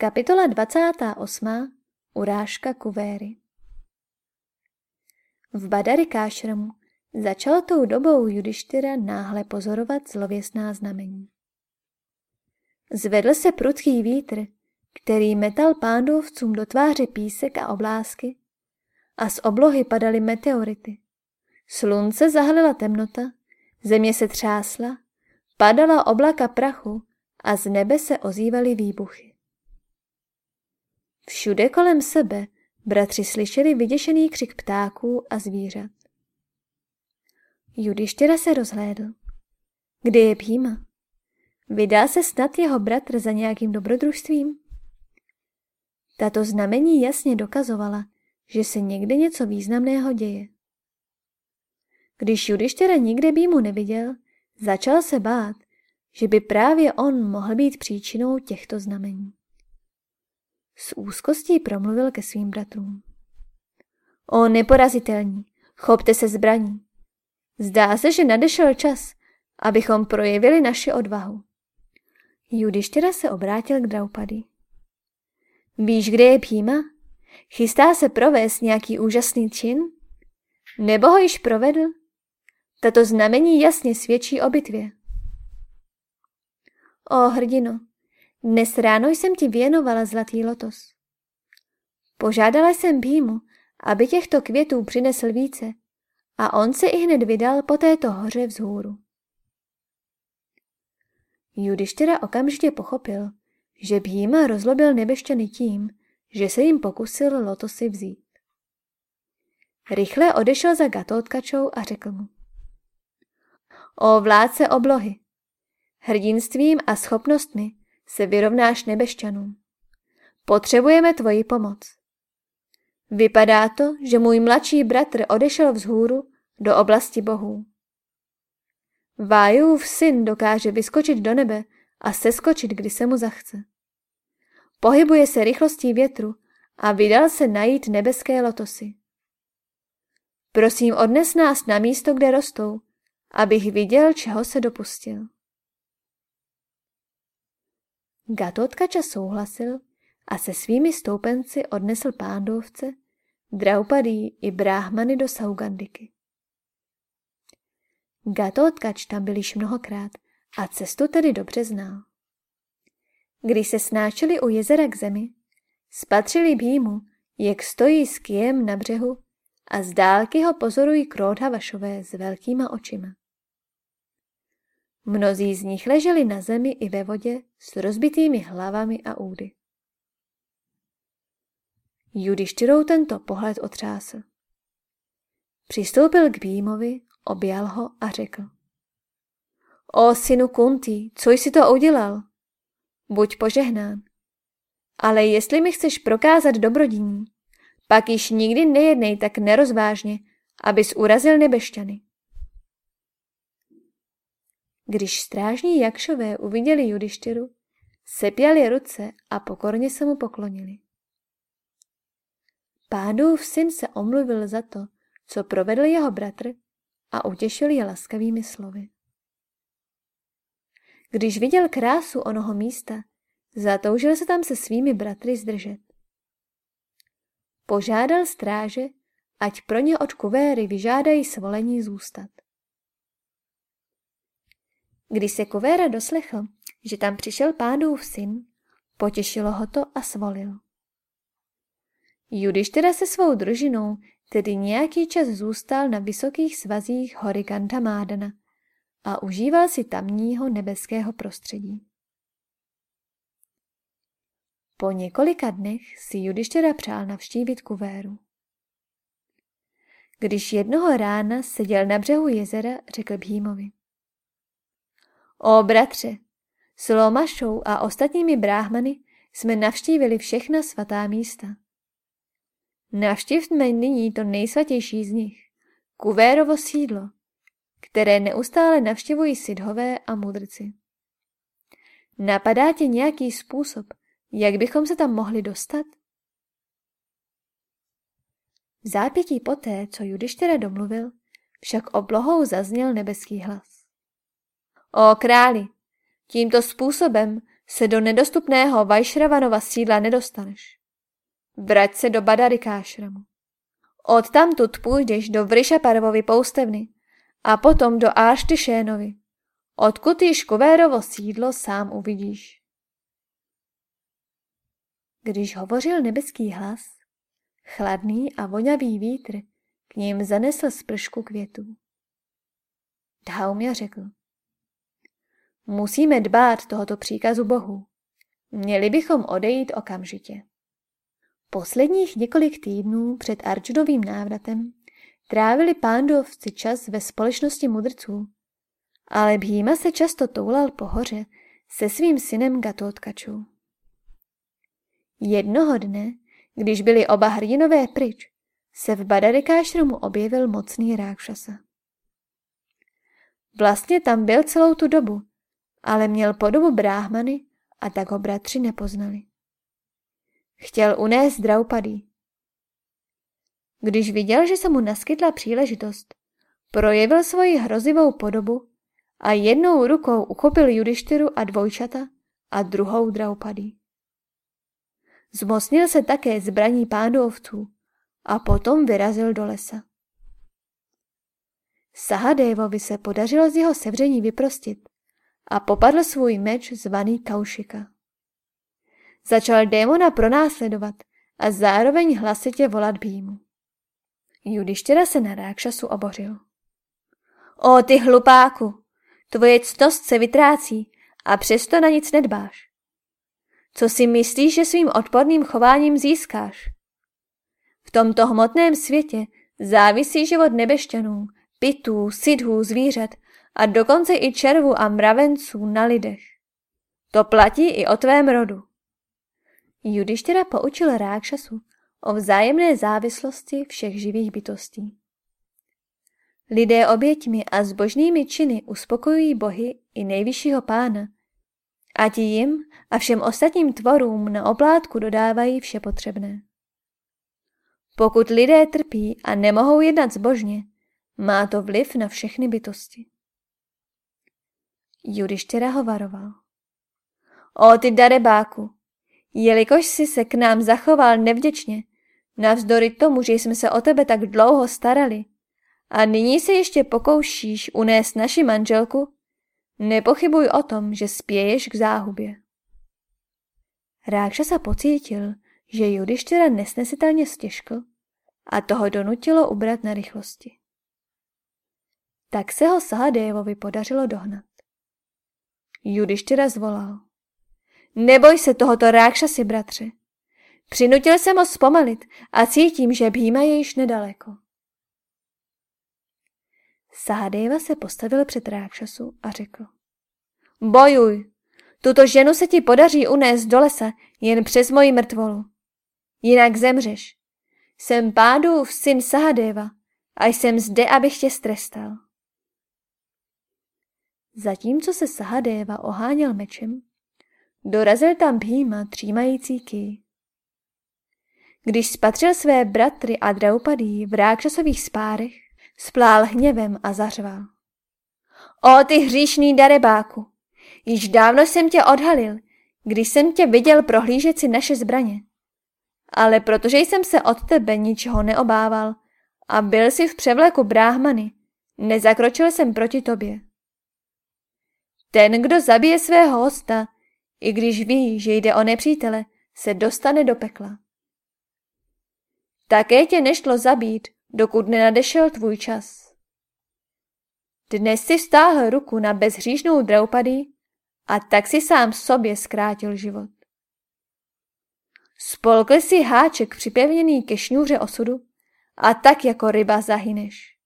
Kapitola 28. Urážka kuvéry V Badarikášramu začal tou dobou Judištyra náhle pozorovat zlověsná znamení. Zvedl se prudký vítr, který metal pándovcům do tváře písek a oblásky a z oblohy padaly meteority. Slunce zahalila temnota, země se třásla, padala oblaka prachu a z nebe se ozývaly výbuchy. Všude kolem sebe bratři slyšeli vyděšený křik ptáků a zvířat. Judištěra se rozhlédl. Kde je Píma? Vydá se snad jeho bratr za nějakým dobrodružstvím? Tato znamení jasně dokazovala, že se někde něco významného děje. Když Judištěra nikde Bímu neviděl, začal se bát, že by právě on mohl být příčinou těchto znamení. S úzkostí promluvil ke svým bratrům. O neporazitelní, chopte se zbraní. Zdá se, že nadešel čas, abychom projevili naši odvahu. Judištěra se obrátil k Draupadi. Víš, kde je Píma? Chystá se provést nějaký úžasný čin? Nebo ho již provedl? Tato znamení jasně svědčí o bitvě. O hrdino, dnes ráno jsem ti věnovala zlatý lotos. Požádala jsem Bímu, aby těchto květů přinesl více a on se i hned vydal po této hoře vzhůru. Judištyra okamžitě pochopil, že Bhíma rozlobil nebešťany tím, že se jim pokusil lotosy vzít. Rychle odešel za Gatotkačou a řekl mu. O vládce oblohy, hrdinstvím a schopnostmi se vyrovnáš nebešťanům. Potřebujeme tvoji pomoc. Vypadá to, že můj mladší bratr odešel vzhůru do oblasti bohů. Vájův syn dokáže vyskočit do nebe a seskočit, kdy se mu zachce. Pohybuje se rychlostí větru a vydal se najít nebeské lotosy. Prosím, odnes nás na místo, kde rostou, abych viděl, čeho se dopustil. Gatotkača souhlasil a se svými stoupenci odnesl pándovce, Draupadí i bráhmany do Saugandiky. Gatotkač tam byl již mnohokrát a cestu tedy dobře znal. Když se snáčeli u jezera k zemi, spatřili Bímu, jak stojí s kijem na břehu a z dálky ho pozorují Krodhavašové s velkýma očima. Mnozí z nich leželi na zemi i ve vodě s rozbitými hlavami a údy. Judištyrou tento pohled otřásl. Přistoupil k Bímovi, objal ho a řekl. O synu Kunti, co jsi to udělal? Buď požehnán. Ale jestli mi chceš prokázat dobrodiní, pak již nikdy nejednej tak nerozvážně, abys urazil nebešťany. Když strážní jakšové uviděli Judištyru, sepěli ruce a pokorně se mu poklonili. Pádův syn se omluvil za to, co provedl jeho bratr a utěšil je laskavými slovy. Když viděl krásu onoho místa, zatoužil se tam se svými bratry zdržet. Požádal stráže, ať pro ně od kuvéry vyžádají svolení zůstat. Když se Kovéra doslechl, že tam přišel pánův syn, potěšilo ho to a svolil. Judiš teda se svou družinou tedy nějaký čas zůstal na vysokých svazích hory Gandhamádana a užíval si tamního nebeského prostředí. Po několika dnech si Judištěra přál navštívit Kuvéru. Když jednoho rána seděl na břehu jezera, řekl Bhímovi. O bratře, s Lomašou a ostatními bráhmany jsme navštívili všechna svatá místa. Navštívme nyní to nejsvatější z nich, Kuvérovo sídlo, které neustále navštěvují sidhové a mudrci. Napadá tě nějaký způsob, jak bychom se tam mohli dostat? V zápětí poté, co Judištěra domluvil, však oblohou zazněl nebeský hlas. O králi, tímto způsobem se do nedostupného Vajšravanova sídla nedostaneš. Vrať se do Badarikášramu. Odtamtud půjdeš do Vryšaparvovy poustevny a potom do Áštyšénovy, odkud již Kuvérovo sídlo sám uvidíš. Když hovořil nebeský hlas, chladný a vonavý vítr k ním zanesl spršku květů. Dhaumya řekl. Musíme dbát tohoto příkazu Bohu. Měli bychom odejít okamžitě. Posledních několik týdnů před Arjunovým návratem trávili pándovci čas ve společnosti mudrců, ale Bhýma se často toulal po hoře se svým synem Gatotkačou. Jednoho dne, když byli oba hrdinové pryč, se v Badarikášromu objevil mocný rákšasa. Vlastně tam byl celou tu dobu, ale měl podobu bráhmany a tak ho bratři nepoznali. Chtěl unést Draupadý. Když viděl, že se mu naskytla příležitost, projevil svoji hrozivou podobu a jednou rukou uchopil Judištyru a dvojčata a druhou Draupadý. Zmocnil se také zbraní pándovců a potom vyrazil do lesa. Sahadevovi se podařilo z jeho sevření vyprostit a popadl svůj meč zvaný Kaušika. Začal démona pronásledovat a zároveň hlasitě volat Bímu. Judištěra se na rákšasu obořil. O ty hlupáku, tvoje ctnost se vytrácí a přesto na nic nedbáš. Co si myslíš, že svým odporným chováním získáš? V tomto hmotném světě závisí život nebešťanů, pitů, sidhů, zvířat a dokonce i červů a mravenců na lidech. To platí i o tvém rodu. Judištěra poučil Rákšasu o vzájemné závislosti všech živých bytostí. Lidé oběťmi a zbožnými činy uspokojují bohy i nejvyššího pána a ti jim a všem ostatním tvorům na oplátku dodávají vše potřebné. Pokud lidé trpí a nemohou jednat zbožně, má to vliv na všechny bytosti. Judištěra ho varoval. O ty darebáku, jelikož jsi se k nám zachoval nevděčně, navzdory tomu, že jsme se o tebe tak dlouho starali, a nyní se ještě pokoušíš unést naši manželku, nepochybuj o tom, že spěješ k záhubě. Rákša se pocítil, že Judištěra nesnesitelně stěžkl a toho donutilo ubrat na rychlosti. Tak se ho Sahadevovi podařilo dohnat. Judištěra zvolal. Neboj se tohoto si, bratře. Přinutil jsem ho zpomalit a cítím, že Bhýma je již nedaleko. Sahadeva se postavil před Rákšasu a řekl. Bojuj, tuto ženu se ti podaří unést do lesa jen přes moji mrtvolu. Jinak zemřeš. Jsem pádův syn Sahadeva a jsem zde, abych tě strestal. Zatímco se Sahadeva oháněl mečem, dorazil tam Bhima třímající ký. Když spatřil své bratry a Draupadí v rákšasových spárech, splál hněvem a zařval. O ty hříšný darebáku, již dávno jsem tě odhalil, když jsem tě viděl prohlížet si naše zbraně. Ale protože jsem se od tebe ničeho neobával a byl si v převleku bráhmany, nezakročil jsem proti tobě. Ten, kdo zabije svého hosta, i když ví, že jde o nepřítele, se dostane do pekla. Také tě nešlo zabít, dokud nenadešel tvůj čas. Dnes si vztáhl ruku na bezhříšnou Draupadi a tak si sám sobě zkrátil život. Spolkl si háček připevněný ke šňůře osudu a tak jako ryba zahyneš.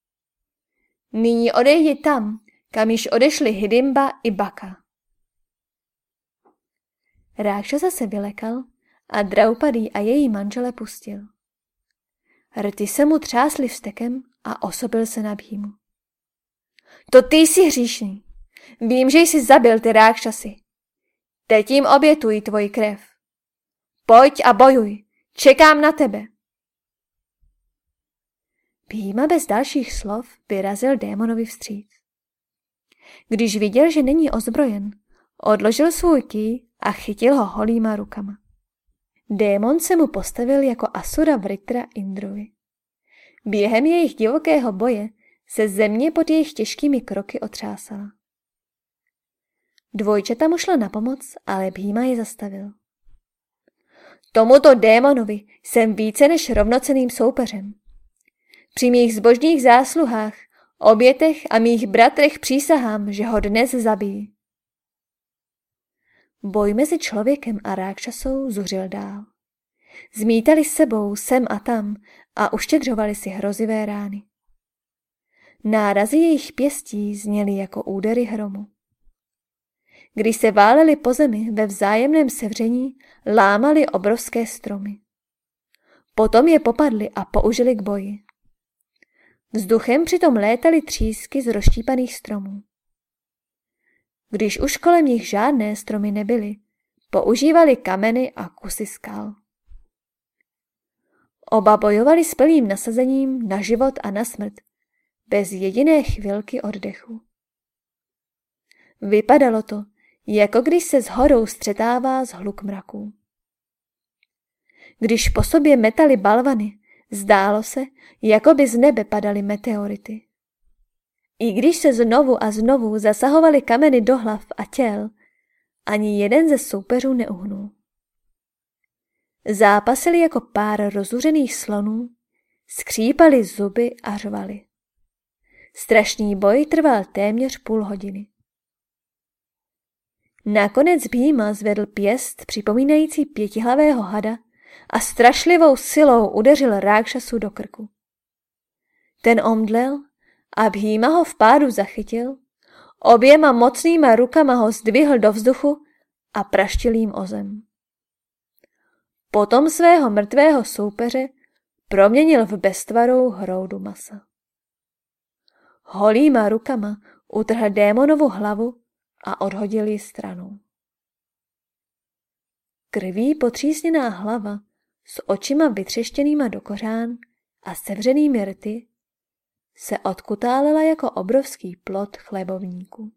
Nyní odejdi tam, kam již odešli Hidimba i Baka. Rákšasa se vylekal a Draupadý a její manžele pustil. Rty se mu třásly vstekem a osobil se na Bhímu. To ty jsi hříšný. Vím, že jsi zabil ty rákšasy. Teď jim obětuji tvoji krev. Pojď a bojuj. Čekám na tebe. Bhíma bez dalších slov vyrazil démonovi vstříc. Když viděl, že není ozbrojen, odložil svůj ký a chytil ho holýma rukama. Démon se mu postavil jako Asura Vritra Indrovi. Během jejich divokého boje se země pod jejich těžkými kroky otřásala. Dvojčata mu šla na pomoc, ale Bhima je zastavil. Tomuto démonovi jsem více než rovnoceným soupeřem. Při mých zbožných zásluhách, obětech a mých bratrech přísahám, že ho dnes zabijí. Boj mezi člověkem a rákšasou zuřil dál. Zmítali sebou sem a tam a uštědřovali si hrozivé rány. Nárazy jejich pěstí zněly jako údery hromu. Když se váleli po zemi ve vzájemném sevření, lámali obrovské stromy. Potom je popadli a použili k boji. Vzduchem přitom létaly třísky z rozštípaných stromů. Když už kolem nich žádné stromy nebyly, používali kameny a kusy skal. Oba bojovali s plným nasazením na život a na smrt, bez jediné chvilky oddechu. Vypadalo to, jako když se s horou střetává z hluk mraků. Když po sobě metali balvany, zdálo se, jako by z nebe padaly meteority. I když se znovu a znovu zasahovaly kameny do hlav a těl, ani jeden ze soupeřů neuhnul. Zápasili jako pár rozuřených slonů, skřípali zuby a řvali. Strašný boj trval téměř půl hodiny. Nakonec Bíma zvedl pěst připomínající pětihlavého hada a strašlivou silou udeřil Rákšasu do krku. Ten omdlel a Bhýma ho v pádu zachytil, oběma mocnýma rukama ho zdvihl do vzduchu a praštil jim o zem. Potom svého mrtvého soupeře proměnil v bestvarou hroudu masa. Holýma rukama utrhl démonovu hlavu a odhodil ji stranou. Krví potřísněná hlava s očima vytřeštěnýma do kořán a sevřenými rty se odkutálela jako obrovský plot chlebovníku.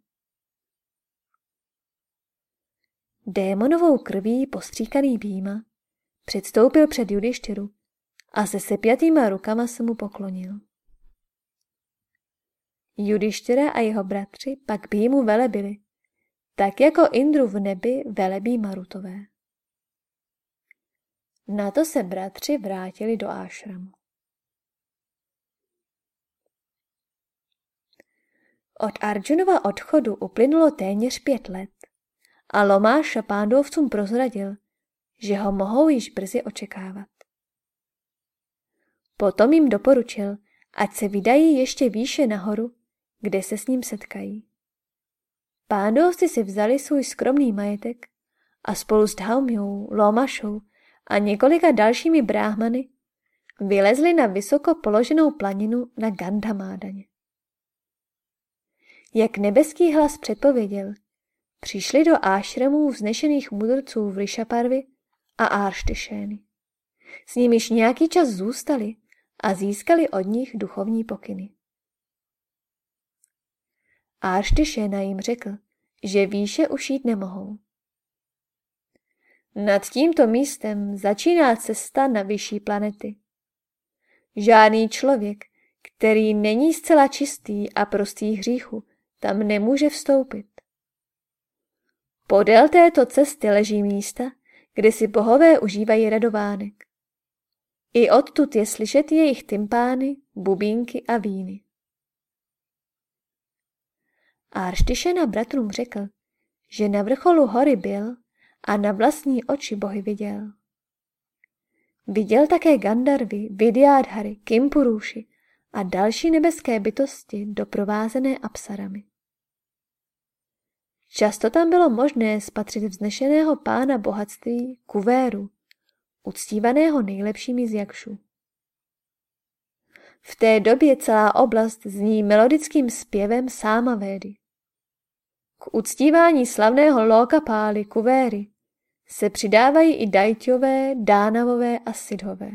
Démonovou krví postříkaný býma předstoupil před Judištěru a se sepjatýma rukama se mu poklonil. Judištěra a jeho bratři pak býmu velebili, tak jako Indru v nebi velebí Marutové. Na to se bratři vrátili do ášramu. Od Arjunova odchodu uplynulo téměř pět let a Lomáša pándovcům prozradil, že ho mohou již brzy očekávat. Potom jim doporučil, ať se vydají ještě výše nahoru, kde se s ním setkají. Pándovci si vzali svůj skromný majetek a spolu s Dhaumjou, Lomašou a několika dalšími bráhmany vylezli na vysoko položenou planinu na Gandhamádaně. Jak nebeský hlas předpověděl, přišli do ášramů vznešených mudrců v Rishaparvi a Árštyšény. S nimiž nějaký čas zůstali a získali od nich duchovní pokyny. Árštyšéna jim řekl, že výše už jít nemohou. Nad tímto místem začíná cesta na vyšší planety. Žádný člověk, který není zcela čistý a prostý hříchu, tam nemůže vstoupit. Podél této cesty leží místa, kde si bohové užívají radovánek. I odtud je slyšet jejich tympány, bubínky a víny. Arštišena bratrům řekl, že na vrcholu hory byl a na vlastní oči bohy viděl. Viděl také Gandarvy, Vidyádhary, Kimpuruši a další nebeské bytosti doprovázené apsarami. Často tam bylo možné spatřit vznešeného pána bohatství Kuvéru, uctívaného nejlepšími z jakšů. V té době celá oblast zní melodickým zpěvem sáma védy. K uctívání slavného Lokapály Kuvéry se přidávají i dajťové, dánavové a sidhové.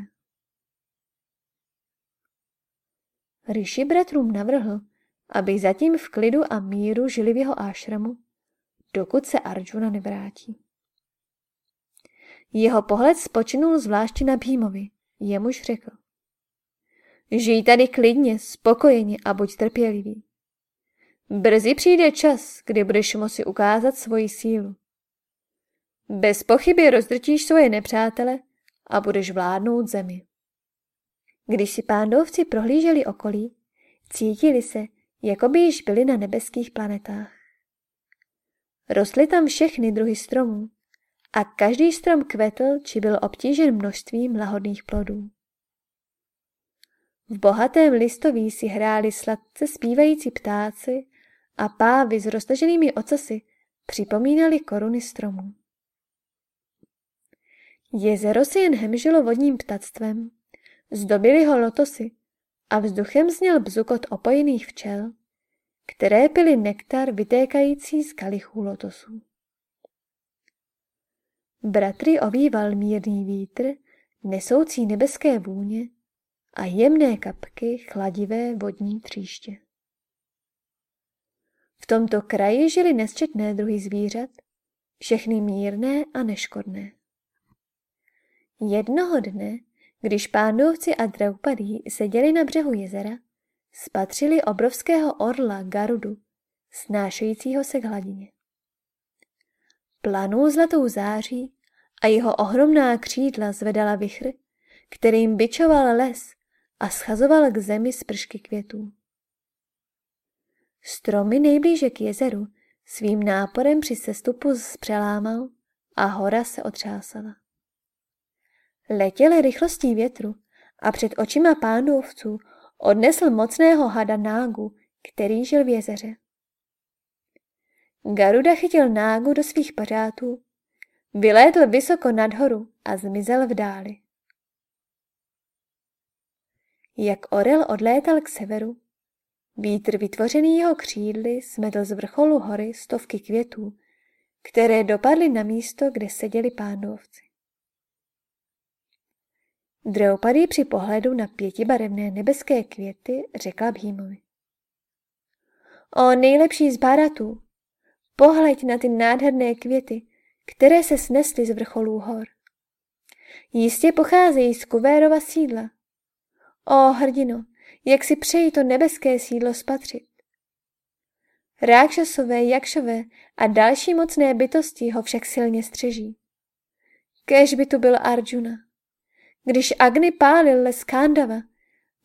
Rishi bratrům navrhl, aby zatím v klidu a míru žili v jeho ášramu, dokud se Arjuna nevrátí. Jeho pohled spočinul zvláště na Bhímovi, jemuž řekl. Žij tady klidně, spokojeně a buď trpělivý. Brzy přijde čas, kdy budeš moci ukázat svoji sílu. Bez pochyby rozdrtíš svoje nepřátele a budeš vládnout zemi. Když si pándovci prohlíželi okolí, cítili se, jako by již byli na nebeských planetách. Rostly tam všechny druhy stromů a každý strom kvetl či byl obtížen množstvím lahodných plodů. V bohatém listoví si hráli sladce zpívající ptáci a pávy s roztaženými ocasy připomínali koruny stromů. Jezero si jen hemžilo vodním ptactvem, zdobily ho lotosy a vzduchem zněl bzukot opojených včel, které pily nektar vytékající z kalichů lotosů. Bratry ovýval mírný vítr, nesoucí nebeské vůně a jemné kapky chladivé vodní tříště. V tomto kraji žili nesčetné druhy zvířat, všechny mírné a neškodné. Jednoho dne, když pándovci a draupadí seděli na břehu jezera, spatřili obrovského orla Garudu, snášejícího se k hladině. Planul zlatou září a jeho ohromná křídla zvedala vychr, kterým bičoval les a schazoval k zemi spršky květů. Stromy nejblíže k jezeru svým náporem při sestupu zpřelámal a hora se otřásala. Letěl rychlostí větru a před očima pándovců odnesl mocného hada nágu, který žil v jezeře. Garuda chytil nágu do svých pařátů, vylétl vysoko nad horu a zmizel v dáli. Jak orel odlétal k severu, vítr vytvořený jeho křídly smetl z vrcholu hory stovky květů, které dopadly na místo, kde seděli pándovci. Dreupady při pohledu na pětibarevné nebeské květy řekla Bhímovi. O nejlepší z báratů, pohleď na ty nádherné květy, které se snesly z vrcholů hor. Jistě pocházejí z Kuvérova sídla. O hrdino, jak si přeji to nebeské sídlo spatřit. Rákšasové, jakšové a další mocné bytosti ho však silně střeží. Kéž by tu byl Arjuna. Když Agni pálil les Kandava,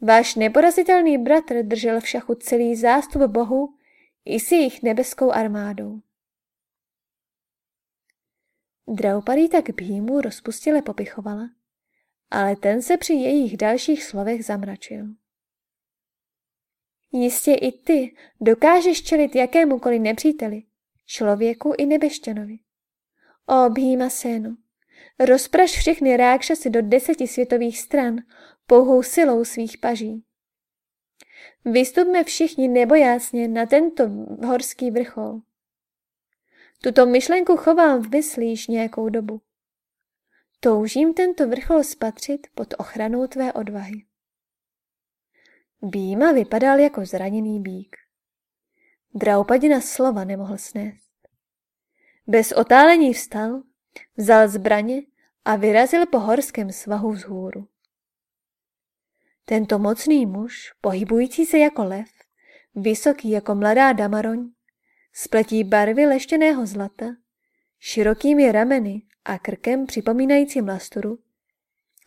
váš neporazitelný bratr držel v šachu celý zástup bohu i s jejich nebeskou armádou. Draupadi tak Bhímu rozpustile popichovala, ale ten se při jejich dalších slovech zamračil. Jistě i ty dokážeš čelit jakémukoliv nepříteli, člověku i nebešťanovi. O Bhíma Sénu, rozpraš všechny rákšasy do deseti světových stran pouhou silou svých paží. Vystupme všichni nebojácně na tento horský vrchol. Tuto myšlenku chovám v mysli již nějakou dobu. Toužím tento vrchol spatřit pod ochranou tvé odvahy. Býma vypadal jako zraněný bík. Draupadina slova nemohl snést. Bez otálení vstal, vzal zbraně a vyrazil po horském svahu vzhůru. Tento mocný muž, pohybující se jako lev, vysoký jako mladá damaroň, spletí barvy leštěného zlata, širokými rameny a krkem připomínajícím lasturu,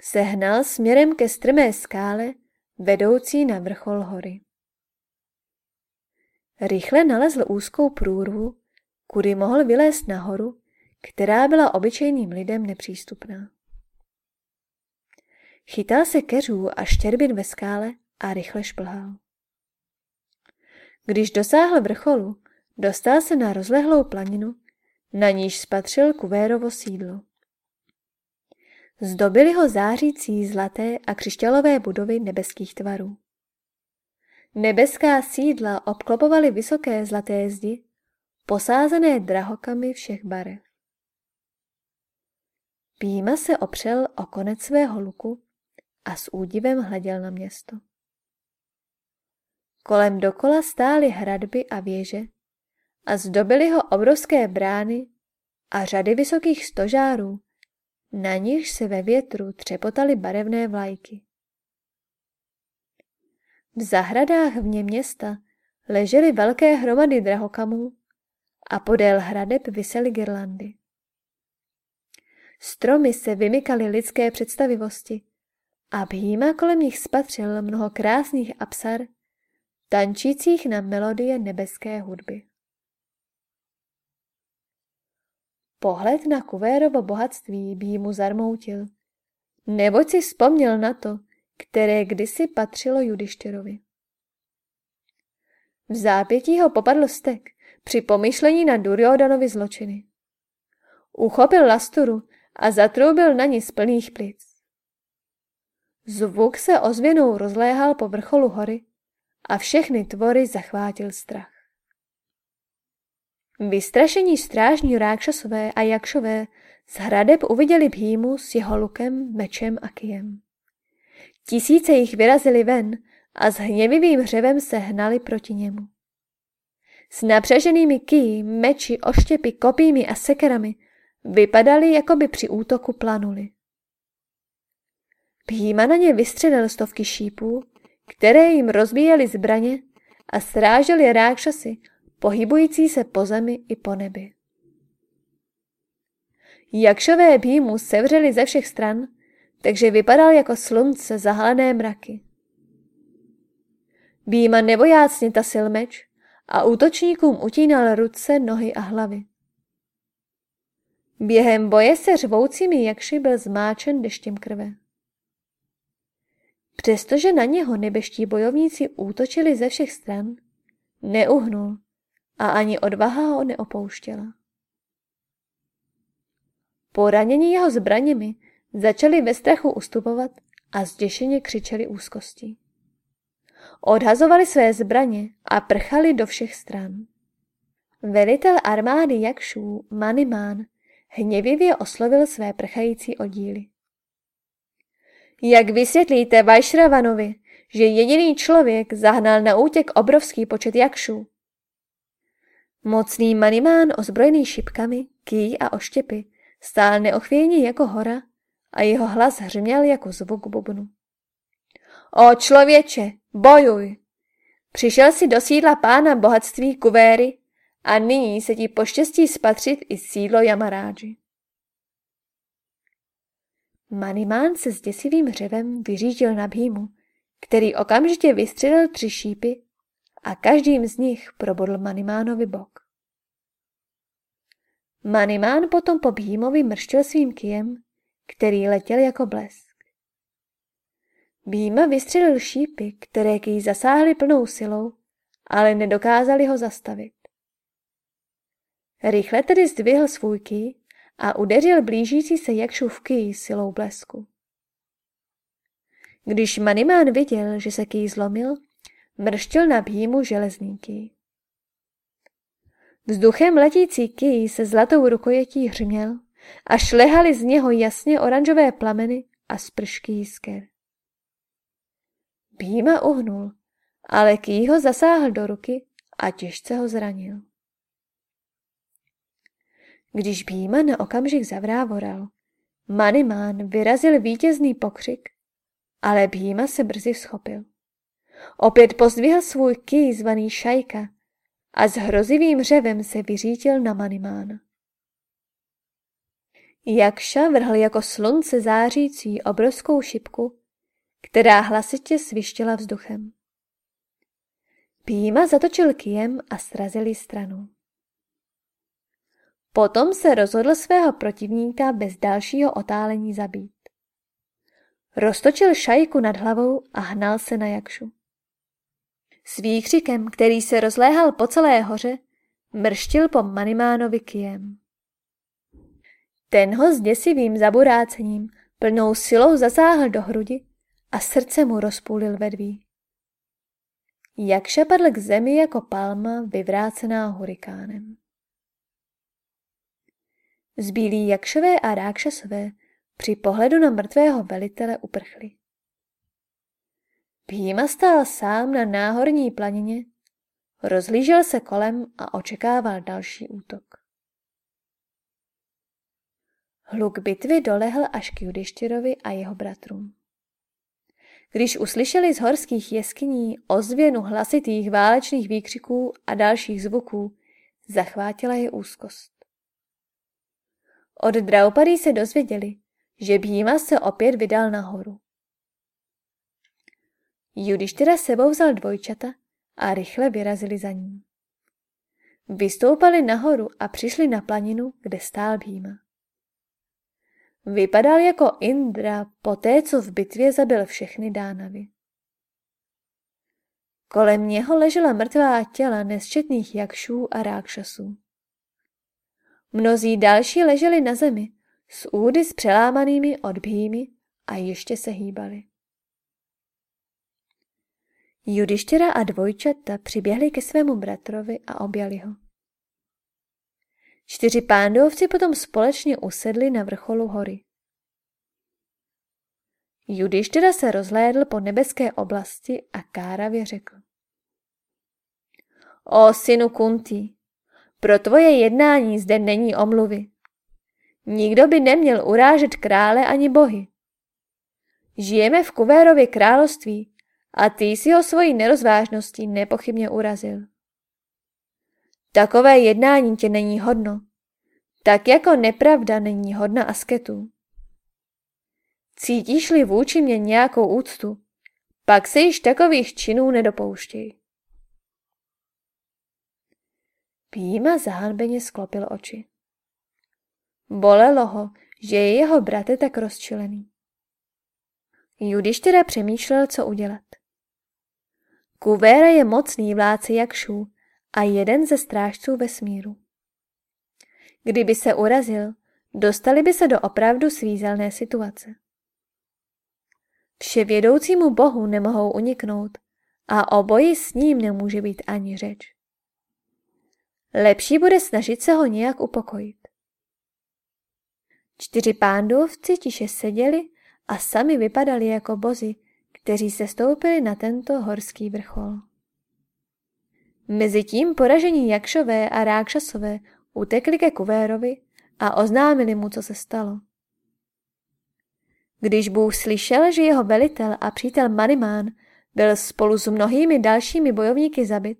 sehnal směrem ke strmé skále, vedoucí na vrchol hory. Rychle nalezl úzkou průrvu, kudy mohl vylézt nahoru, která byla obyčejným lidem nepřístupná. Chytal se keřů a štěrbin ve skále a rychle šplhal. Když dosáhl vrcholu, dostal se na rozlehlou planinu, na níž spatřil Kuvérovo sídlo. Zdobily ho zářící zlaté a křišťalové budovy nebeských tvarů. Nebeská sídla obklopovaly vysoké zlaté zdi, posázené drahokami všech barev. Píma se opřel o konec svého luku a s údivem hleděl na město. Kolem dokola stály hradby a věže a zdobily ho obrovské brány a řady vysokých stožárů, na nichž se ve větru třepotaly barevné vlajky. V zahradách vně města ležely velké hromady drahokamů a podél hradeb visely girlandy. Stromy se vymykaly lidské představivosti a Bhýma kolem nich spatřil mnoho krásných apsar, tančících na melodie nebeské hudby. Pohled na Kuvérovo bohatství by mu zarmoutil, neboť si vzpomněl na to, které kdysi patřilo Judištyrovi. V zápětí ho popadl stek při pomyšlení na Duryodanovi zločiny. Uchopil lasturu a zatroubil na ní z plných plic. Zvuk se ozvěnou rozléhal po vrcholu hory a všechny tvory zachvátil strach. Vystrašení strážní rákšasové a jakšové z hradeb uviděli Bhímu s jeho lukem, mečem a kijem. Tisíce jich vyrazili ven a s hněvivým hřevem se hnali proti němu. S napřeženými kyji, meči, oštěpy, kopími a sekerami vypadali, jako by při útoku planuli. Bhýma na ně vystřelil stovky šípů, které jim rozbíjely zbraně a srážely rákšasy, pohybující se po zemi i po nebi. Jakšové Bhýmu sevřeli ze všech stran, takže vypadal jako slunce zahalené mraky. Býma nebojácně tasil meč a útočníkům utínal ruce, nohy a hlavy. Během boje se řvoucími jakši byl zmáčen deštěm krve. Přestože na něho nebeští bojovníci útočili ze všech stran, neuhnul a ani odvaha ho neopouštěla. Po ranění jeho zbraněmi začali ve strachu ustupovat a zděšeně křičeli úzkostí. Odhazovali své zbraně a prchali do všech stran. Velitel armády Jakšů, Manimán, hněvivě oslovil své prchající oddíly. Jak vysvětlíte Vajšravanovi, že jediný člověk zahnal na útěk obrovský počet jakšů? Mocný manimán ozbrojený šipkami, ký a oštěpy stál neochvějně jako hora a jeho hlas hřměl jako zvuk bubnu. O člověče, bojuj! Přišel si do sídla pána bohatství Kuvéry a nyní se ti poštěstí spatřit i sídlo Jamarádži. Manimán se s děsivým hřevem vyřídil na Bhímu, který okamžitě vystřelil tři šípy a každým z nich probodl Manimánovi bok. Manimán potom po Bhímovi mrštil svým kijem, který letěl jako blesk. Bhíma vystřelil šípy, které ký zasáhly plnou silou, ale nedokázali ho zastavit. Rychle tedy zdvihl svůj ký a udeřil blížící se Jakšův ký silou blesku. Když Manimán viděl, že se ký zlomil, mrštil na Bhímu železný ký. Vzduchem letící ký se zlatou rukojetí hřměl a šlehaly z něho jasně oranžové plameny a spršky jisker. Bhíma uhnul, ale ký ho zasáhl do ruky a těžce ho zranil. Když Bhíma na okamžik zavrávoral, Manimán vyrazil vítězný pokřik, ale Bhíma se brzy schopil. Opět pozdvihl svůj ký zvaný Šajka a s hrozivým řevem se vyřítil na Manimána. Jakša vrhl jako slunce zářící obrovskou šipku, která hlasitě svištěla vzduchem. Píma zatočil kijem a srazil stranu. Potom se rozhodl svého protivníka bez dalšího otálení zabít. Roztočil šajku nad hlavou a hnal se na Jakšu. S výkřikem, který se rozléhal po celé hoře, mrštil po Manimánovi kijem. Ten ho s děsivým zaburácením plnou silou zasáhl do hrudi a srdce mu rozpůlil vedví. Jak šapadl k zemi jako palma vyvrácená hurikánem. Zbílí jakšové a rákšasové při pohledu na mrtvého velitele uprchli. Píma stál sám na náhorní planině, rozlížel se kolem a očekával další útok. Hluk bitvy dolehl až k Judištyrovi a jeho bratrům. Když uslyšeli z horských jeskyní ozvěnu hlasitých válečných výkřiků a dalších zvuků, zachvátila je úzkost. Od Draupadí se dozvěděli, že Bíma se opět vydal nahoru. Judištyra sebou vzal dvojčata a rychle vyrazili za ním. Vystoupali nahoru a přišli na planinu, kde stál Bíma. Vypadal jako Indra po té, co v bitvě zabil všechny dánavy. Kolem něho ležela mrtvá těla nesčetných jakšů a rákšasů. Mnozí další leželi na zemi, s údy s přelámanými odbíjmi a ještě se hýbali. Judištěra a dvojčata přiběhli ke svému bratrovi a objali ho. Čtyři pándovci potom společně usedli na vrcholu hory. Judištěra se rozhlédl po nebeské oblasti a káravě řekl. O synu Kunti, pro tvoje jednání zde není omluvy. Nikdo by neměl urážet krále ani bohy. Žijeme v Kuvérově království a ty si ho svojí nerozvážností nepochybně urazil. Takové jednání tě není hodno, tak jako nepravda není hodna asketů. Cítíš-li vůči mě nějakou úctu, pak se již takových činů nedopouštěj. Píma zahanbeně sklopil oči. Bolelo ho, že je jeho bratr tak rozčilený. Judiš teda přemýšlel, co udělat. Kuvéra je mocný vládce Jakšů a jeden ze strážců vesmíru. Kdyby se urazil, dostali by se do opravdu svízelné situace. Vševědoucímu bohu nemohou uniknout a o boji s ním nemůže být ani řeč. Lepší bude snažit se ho nějak upokojit. Čtyři pándovci tiše seděli a sami vypadali jako bozy, kteří se stoupili na tento horský vrchol. Mezitím poražení Jakšové a Rákšasové utekli ke Kuvérovi a oznámili mu, co se stalo. Když Bůh slyšel, že jeho velitel a přítel Manimán byl spolu s mnohými dalšími bojovníky zabit,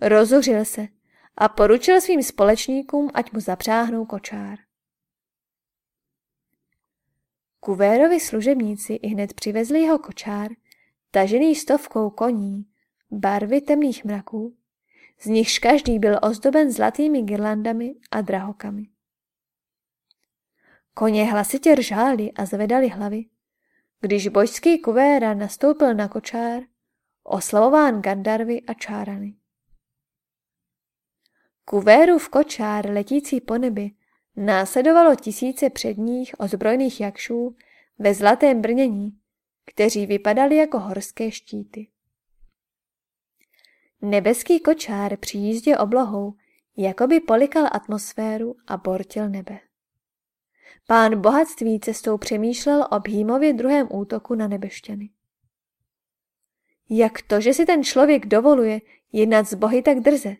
rozuřil se a poručil svým společníkům, ať mu zapřáhnou kočár. Kuvérovi služebníci i hned přivezli jeho kočár, tažený stovkou koní, barvy temných mraků, z nichž každý byl ozdoben zlatými girlandami a drahokami. Koně hlasitě ržáli a zvedali hlavy, když božský kuvéra nastoupil na kočár, oslavován Gandarvy a čárany. Kuvérův kočár letící po nebi následovalo tisíce předních ozbrojených jakšů ve zlatém brnění, kteří vypadali jako horské štíty. Nebeský kočár při jízdě oblohou jakoby polikal atmosféru a bortil nebe. Pán bohatství cestou přemýšlel o Bhímově druhém útoku na nebešťany. Jak to, že si ten člověk dovoluje jednat s bohy tak drze?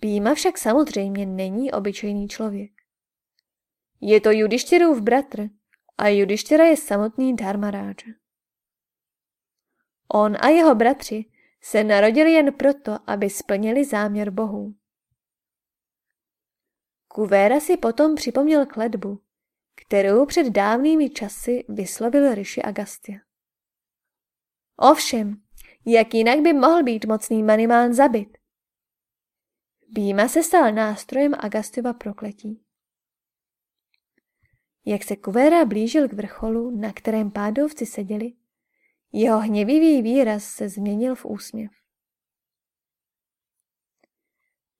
Býma však samozřejmě není obyčejný člověk. Je to Judištěrův bratr a Judištěra je samotný Dharmaráča. On a jeho bratři se narodili jen proto, aby splnili záměr bohů. Kuvéra si potom připomněl kledbu, kterou před dávnými časy vyslovil Rishi Agastya. Ovšem, jak jinak by mohl být mocný Manimán zabit? Býma se stal nástrojem Agastyva prokletí. Jak se Kuvéra blížil k vrcholu, na kterém pádovci seděli, jeho hněvivý výraz se změnil v úsměv.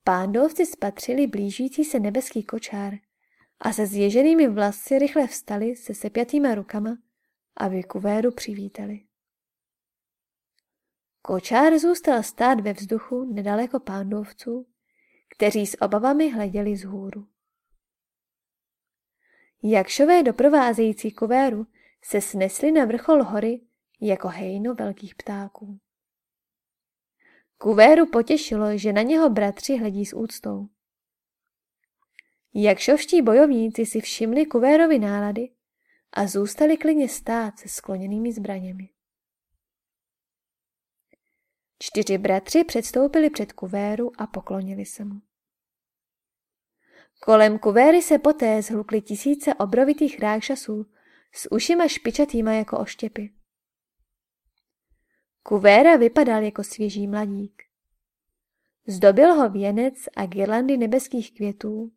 Pándovci spatřili blížící se nebeský kočár a se zježenými vlasy rychle vstali se sepjatýma rukama, aby kuvéru přivítali. Kočár zůstal stát ve vzduchu nedaleko pándovců, kteří s obavami hleděli z hůru. Jakšové doprovázející kuvéru se snesli na vrchol hory jako hejno velkých ptáků. Kuvéru potěšilo, že na něho bratři hledí s úctou. Jakšovští bojovníci si všimli Kuvérovi nálady a zůstali klidně stát se skloněnými zbraněmi. Čtyři bratři předstoupili před Kuvéru a poklonili se mu. Kolem Kuvéry se poté zhlukly tisíce obrovitých rákšasů s ušima špičatýma jako oštěpy. Kuvéra vypadal jako svěží mladík. Zdobil ho věnec a girlandy nebeských květů.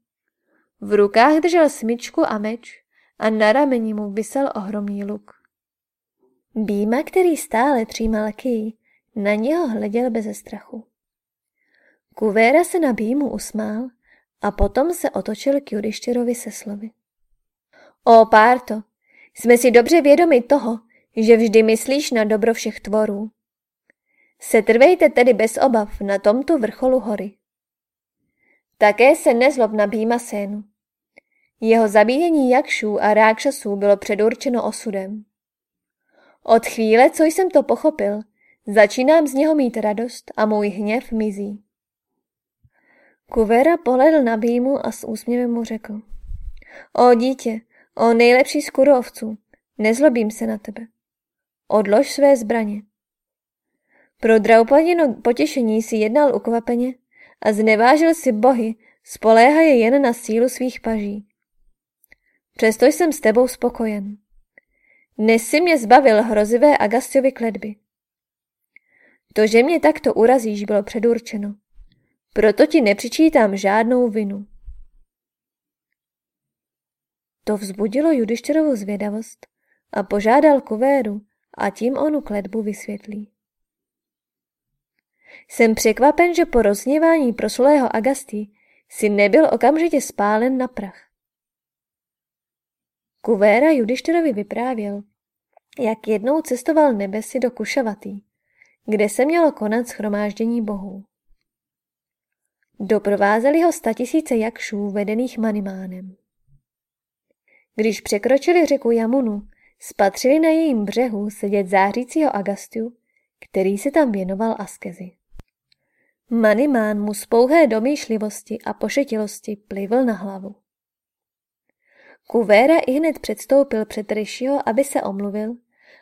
V rukách držel smyčku a meč a na rameni mu vysel ohromný luk. Býma, který stále třímal ký, na něho hleděl bez strachu. Kuvéra se na Býmu usmál a potom se otočil k Judištěrovi se slovy. O, Párto, jsme si dobře vědomi toho, že vždy myslíš na dobro všech tvorů. Setrvejte tedy bez obav na tomto vrcholu hory. Také se nezlob na Sénu. Jeho zabíjení jakšů a rákšasů bylo předurčeno osudem. Od chvíle, co jsem to pochopil, začínám z něho mít radost a můj hněv mizí. Kuvera pohledl na Býmu a s úsměvem mu řekl. O dítě, o nejlepší z kurovců, nezlobím se na tebe. Odlož své zbraně. Pro Draupadino potěšení si jednal ukvapeně a znevážil si bohy, spoléhaje jen na sílu svých paží. Přesto jsem s tebou spokojen. Dnes si mě zbavil hrozivé Agastiovi kledby. To, že mě takto urazíš, bylo předurčeno. Proto ti nepřičítám žádnou vinu. To vzbudilo Judištěrovu zvědavost a požádal Kuvéru a tím onu kledbu vysvětlí. Jsem překvapen, že po rozněvání proslulého Agasty si nebyl okamžitě spálen na prach. Kuvéra Judištěrovi vyprávěl, jak jednou cestoval nebesy do Kušavatý, kde se mělo konat schromáždění bohů. Doprovázeli ho statisíce jakšů vedených Manimánem. Když překročili řeku Jamunu, spatřili na jejím břehu sedět zářícího Agastiu, který se tam věnoval askezi. Manimán mu z pouhé domýšlivosti a pošetilosti plivl na hlavu. Kuvéra i hned předstoupil před Ryšiho, aby se omluvil,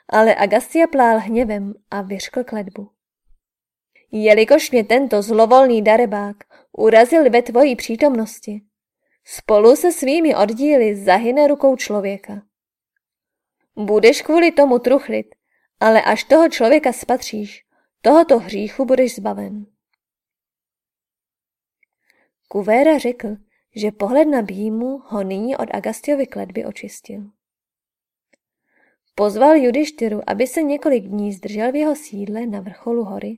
ale Agastia plál hněvem a vyřkl kledbu. Jelikož mě tento zlovolný darebák urazil ve tvojí přítomnosti, spolu se svými oddíly zahyne rukou člověka. Budeš kvůli tomu truchlit, ale až toho člověka spatříš, tohoto hříchu budeš zbaven. Kuvéra řekl, že pohled na Bímu ho nyní od Agastiovy kledby očistil. Pozval Judištyru, aby se několik dní zdržel v jeho sídle na vrcholu hory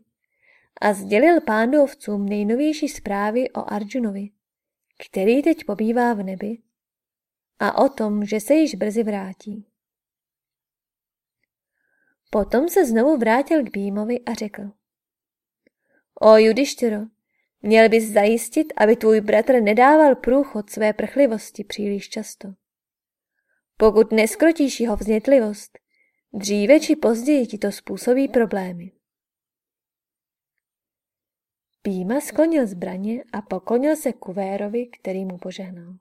a sdělil pándovcům nejnovější zprávy o Arjunovi, který teď pobývá v nebi, a o tom, že se již brzy vrátí. Potom se znovu vrátil k Bímovi a řekl. O Judištyro, Měl bys zajistit, aby tvůj bratr nedával průchod své prchlivosti příliš často. Pokud neskrotíš jeho vznětlivost, dříve či později ti to způsobí problémy. Píma sklonil zbraně a poklonil se kuvérovi, který mu požehnal.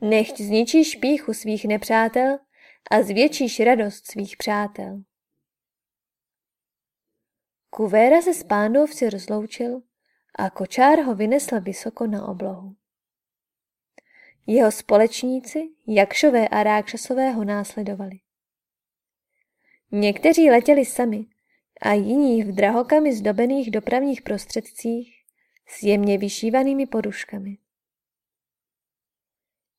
Nechť zničíš píchu svých nepřátel a zvětšíš radost svých přátel. Kuvéra se s pándovci rozloučil a kočár ho vynesl vysoko na oblohu. Jeho společníci, Jakšové a Rákšasové ho následovali. Někteří letěli sami a jiní v drahokami zdobených dopravních prostředcích s jemně vyšívanými poduškami.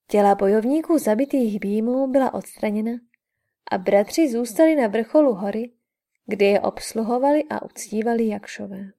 Těla bojovníků zabitých býmů byla odstraněna a bratři zůstali na vrcholu hory, kde je obsluhovali a uctívali Jakšové.